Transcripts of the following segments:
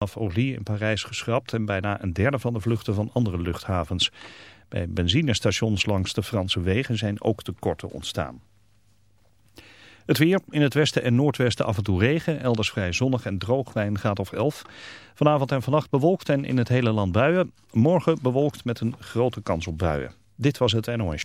af Orly in Parijs geschrapt en bijna een derde van de vluchten van andere luchthavens. Bij benzinestations langs de Franse wegen zijn ook tekorten ontstaan. Het weer, in het westen en noordwesten af en toe regen, elders vrij zonnig en droog bij een graad of 11. Vanavond en vannacht bewolkt en in het hele land buien. Morgen bewolkt met een grote kans op buien. Dit was het NOS.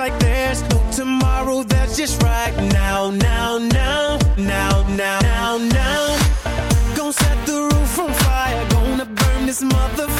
like there's no tomorrow. That's just right now, now, now, now, now, now, now. Gonna set the roof on fire. Gonna burn this motherfucker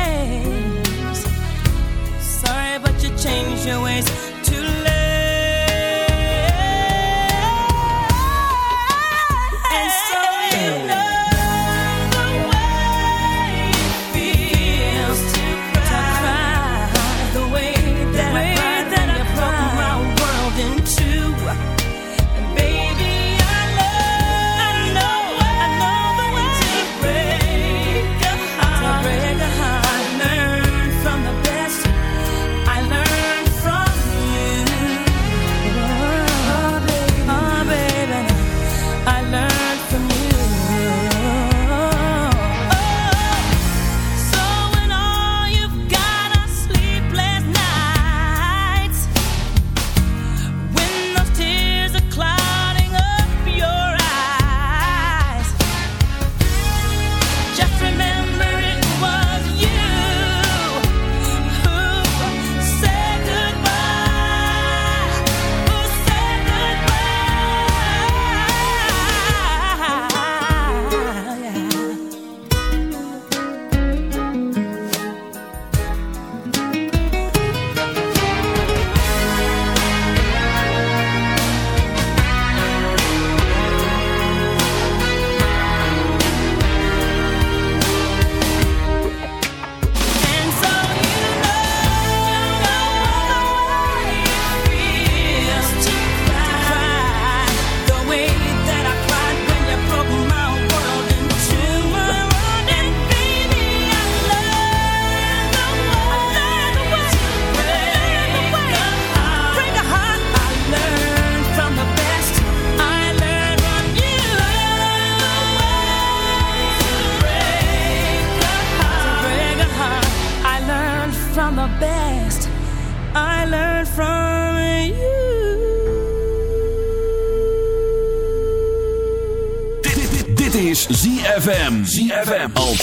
Changed your ways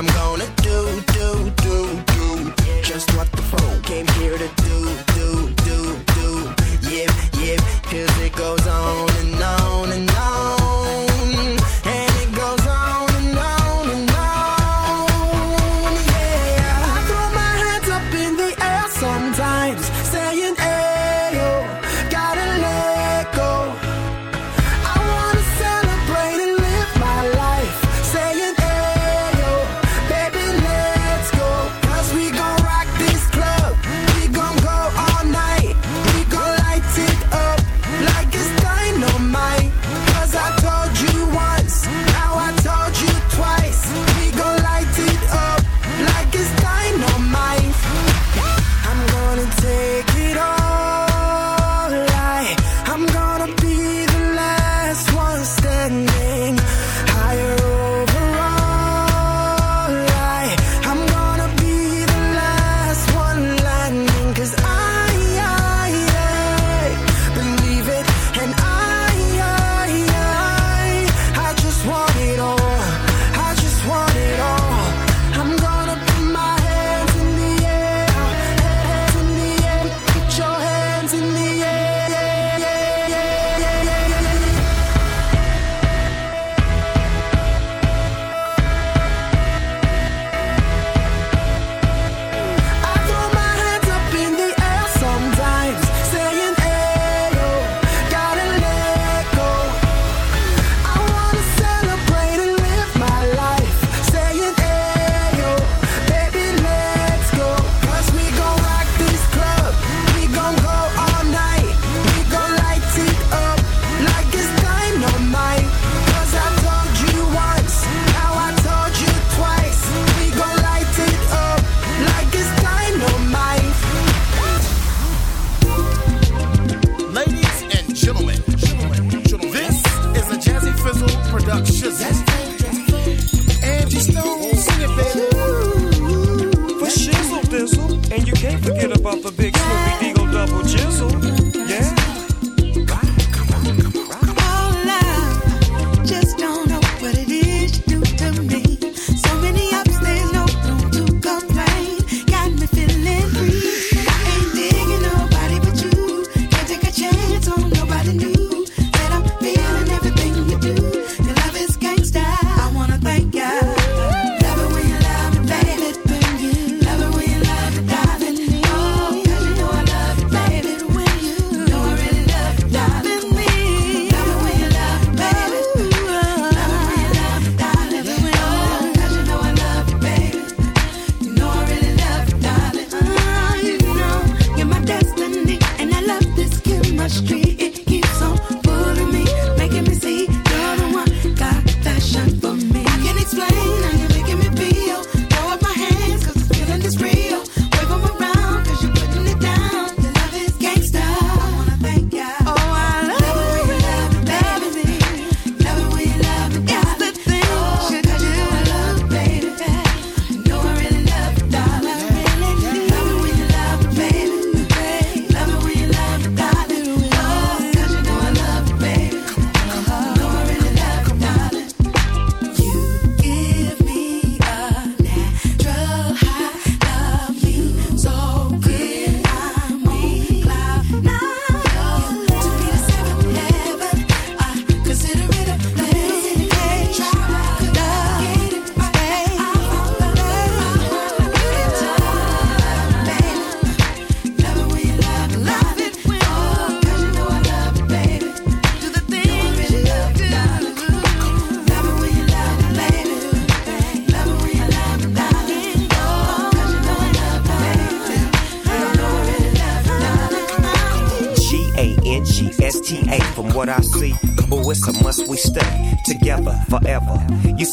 I'm gonna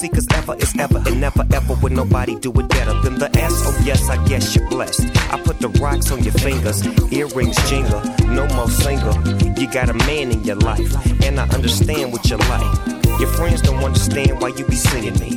cause ever is ever and never ever would nobody do it better than the S. Oh, yes, I guess you're blessed. I put the rocks on your fingers, earrings jingle, no more single. You got a man in your life, and I understand what you like. Your friends don't understand why you be singing me,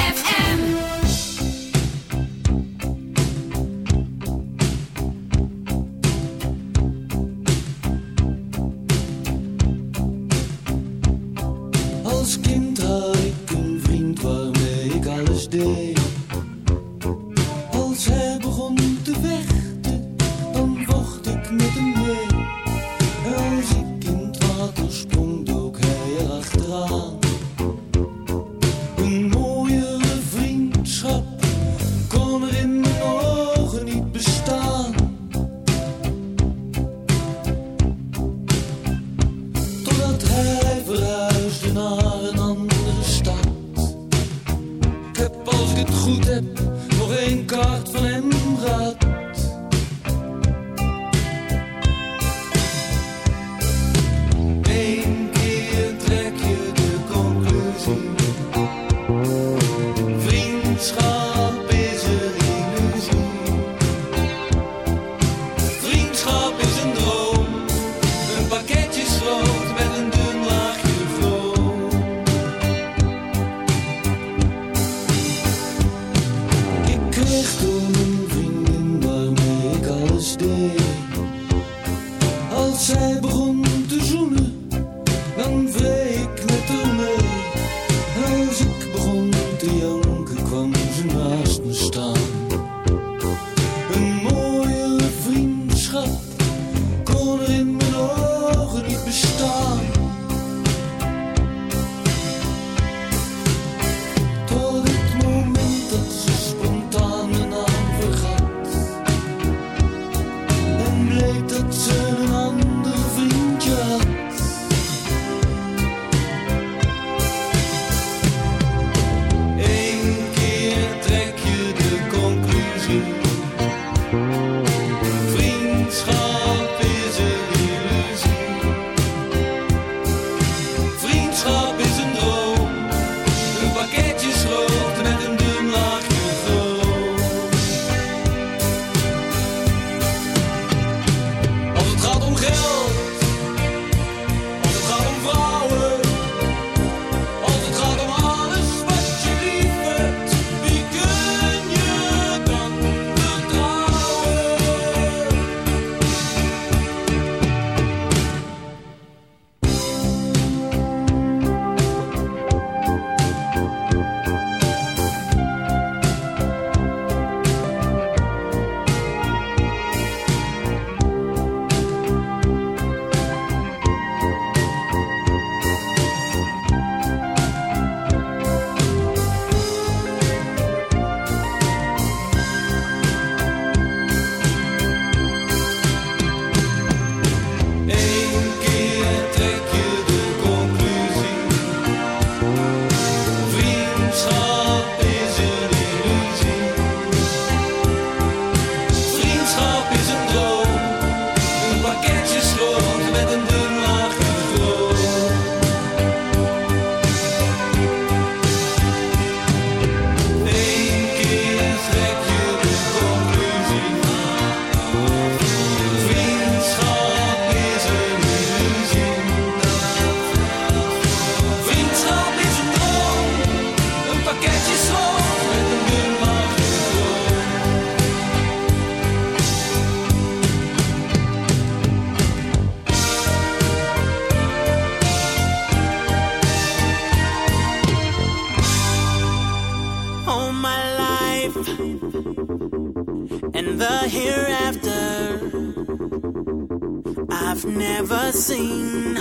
seen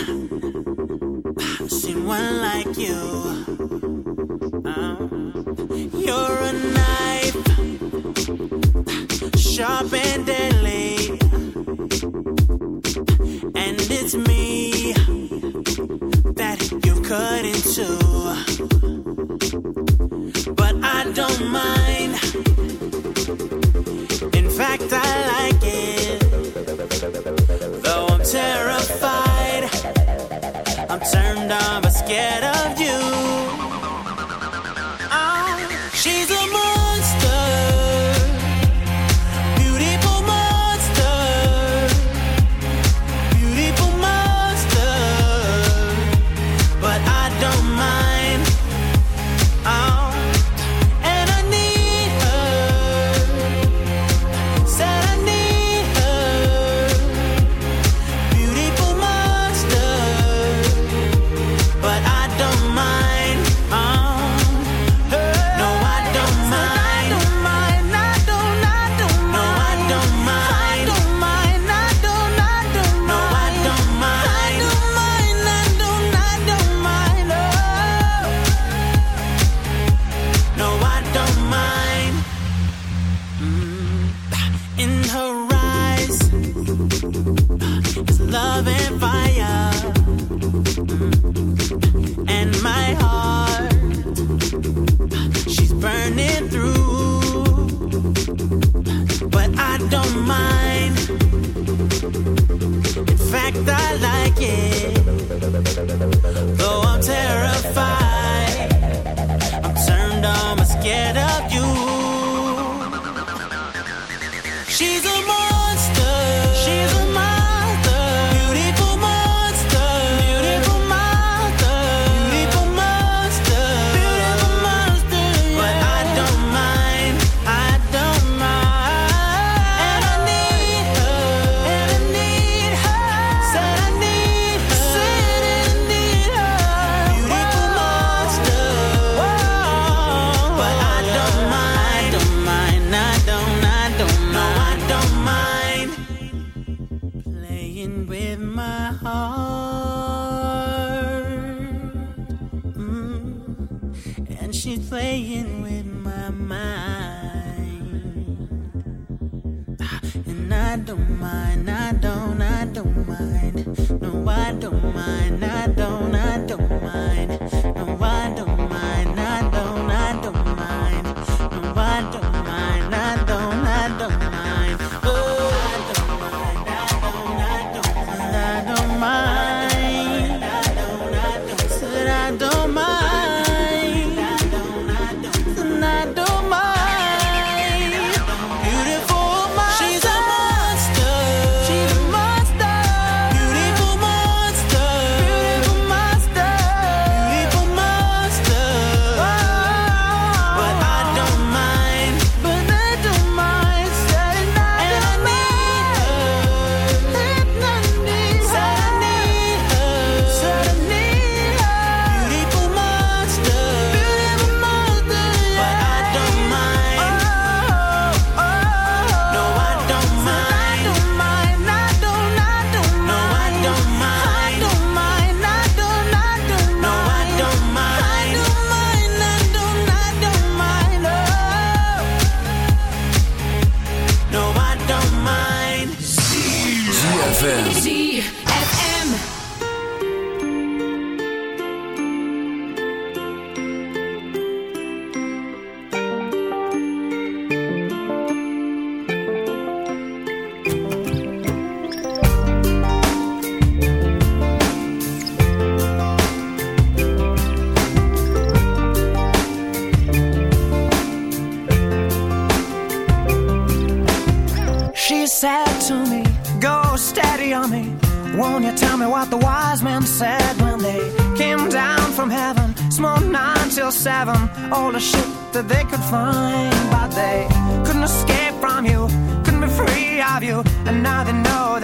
seen one like you. Uh, you're a.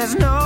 there's no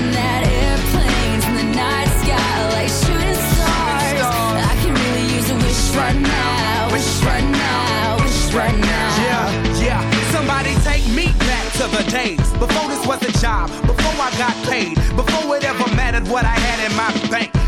wish right now, wish right now, wish right now. Yeah, yeah. Somebody take me back to the days before this was a job, before I got paid, before it ever mattered what I had in my bank.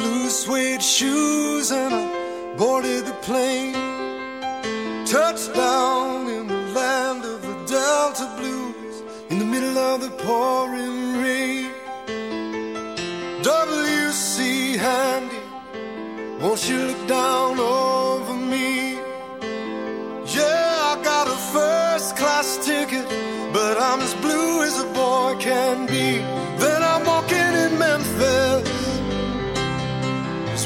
Blue suede shoes and I boarded the plane. Touchdown in the land of the Delta Blues in the middle of the pouring rain. W.C. Handy, won't you look down over me? Yeah, I got a first class ticket, but I'm as blue as a boy can be.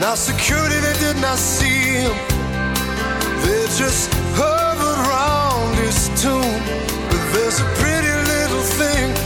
Now security they did not see him, they just hovered around his tomb. But there's a pretty little thing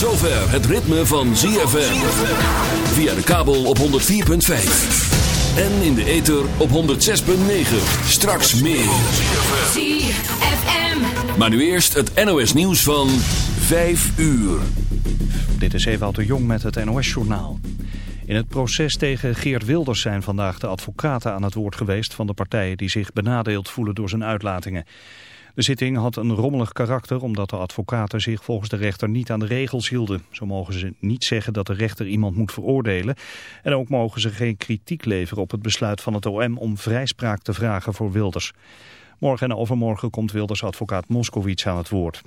Zover het ritme van ZFM. Via de kabel op 104.5. En in de ether op 106.9. Straks meer. ZFM. Maar nu eerst het NOS nieuws van 5 uur. Dit is Ewout de Jong met het NOS-journaal. In het proces tegen Geert Wilders zijn vandaag de advocaten aan het woord geweest... van de partijen die zich benadeeld voelen door zijn uitlatingen. De zitting had een rommelig karakter omdat de advocaten zich volgens de rechter niet aan de regels hielden. Zo mogen ze niet zeggen dat de rechter iemand moet veroordelen. En ook mogen ze geen kritiek leveren op het besluit van het OM om vrijspraak te vragen voor Wilders. Morgen en overmorgen komt Wilders advocaat Moskowitz aan het woord.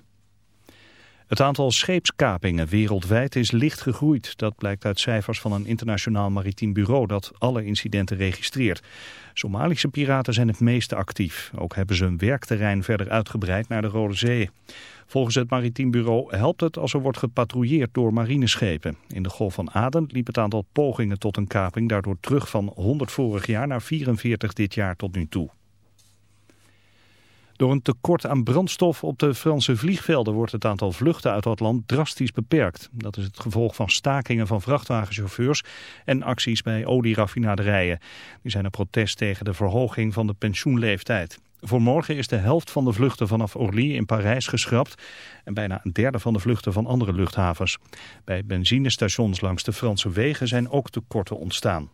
Het aantal scheepskapingen wereldwijd is licht gegroeid. Dat blijkt uit cijfers van een internationaal maritiem bureau dat alle incidenten registreert. Somalische piraten zijn het meeste actief. Ook hebben ze hun werkterrein verder uitgebreid naar de Rode Zee. Volgens het maritiem bureau helpt het als er wordt gepatrouilleerd door marineschepen. In de Golf van Aden liep het aantal pogingen tot een kaping daardoor terug van 100 vorig jaar naar 44 dit jaar tot nu toe. Door een tekort aan brandstof op de Franse vliegvelden wordt het aantal vluchten uit dat land drastisch beperkt. Dat is het gevolg van stakingen van vrachtwagenchauffeurs en acties bij olieraffinaderijen. Die zijn een protest tegen de verhoging van de pensioenleeftijd. Voor morgen is de helft van de vluchten vanaf Orly in Parijs geschrapt en bijna een derde van de vluchten van andere luchthavens. Bij benzinestations langs de Franse wegen zijn ook tekorten ontstaan.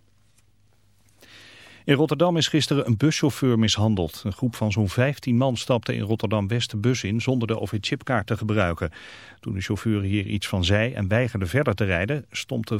In Rotterdam is gisteren een buschauffeur mishandeld. Een groep van zo'n 15 man stapte in Rotterdam-West de bus in zonder de OV-chipkaart te gebruiken. Toen de chauffeur hier iets van zei en weigerde verder te rijden, stond de